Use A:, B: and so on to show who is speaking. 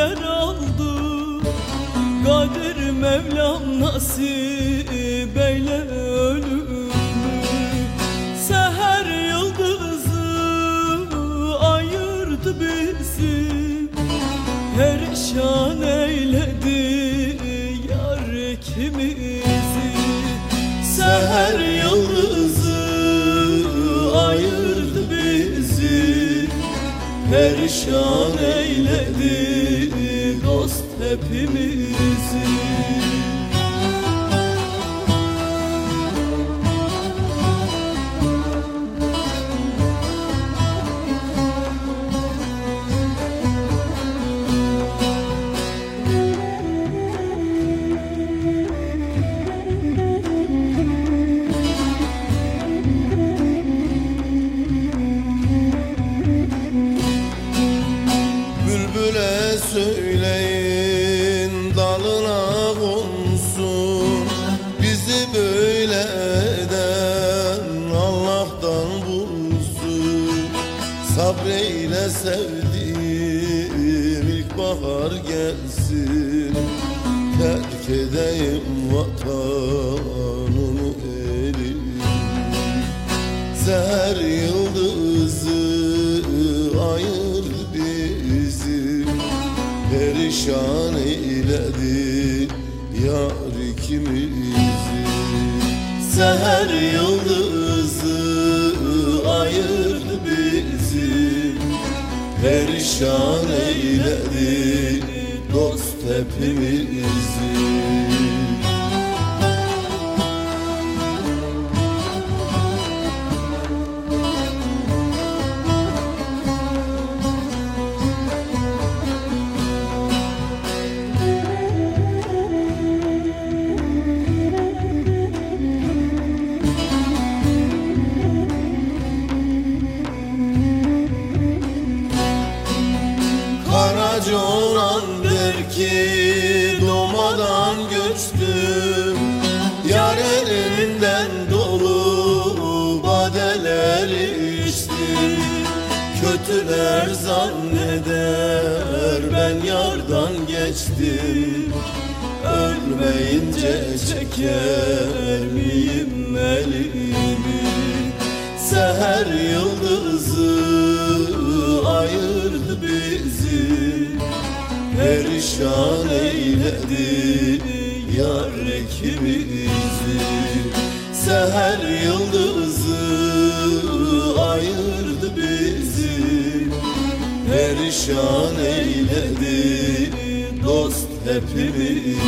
A: neler aldı Kadir Mevlam nasip eyle ölümü. Seher yıldızı ayırdı bizi. Perişan eyledi yar ikimizi. Seher yıldızı ayırdı bizi. Perişan eyledi hepimizi.
B: Bülbüle söyleyin sevdiğim ilkbahar gelsin. Terk edeyim vatanımı elimi. Seher yıldızı ayırdı bizi. Perişan eyledi yar ikimizi. Seher yıldızı bizi Perişan eyledi dost hepimizi ki doğmadan göçtüm. Yar elinden dolu badeler içtim. Kötüler zanneder ben yardan geçtim. Ölmeyince çeker miyim elimi? Seher yıldızı Perişan eyledi yar ikimizi Seher yıldızı ayırdı bizi. Perişan eyledi dost hepimizi